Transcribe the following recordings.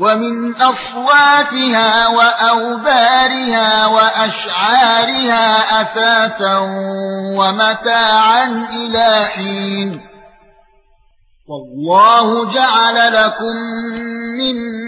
ومن أصواتها وأوبارها وأشعارها أثاثا ومتاعا إلى حين. والله جعل لكم مما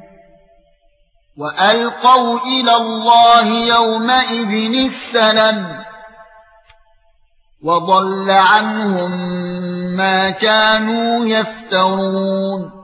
وألقوا إلى الله يومئذ السلام وضل عنهم ما كانوا يفترون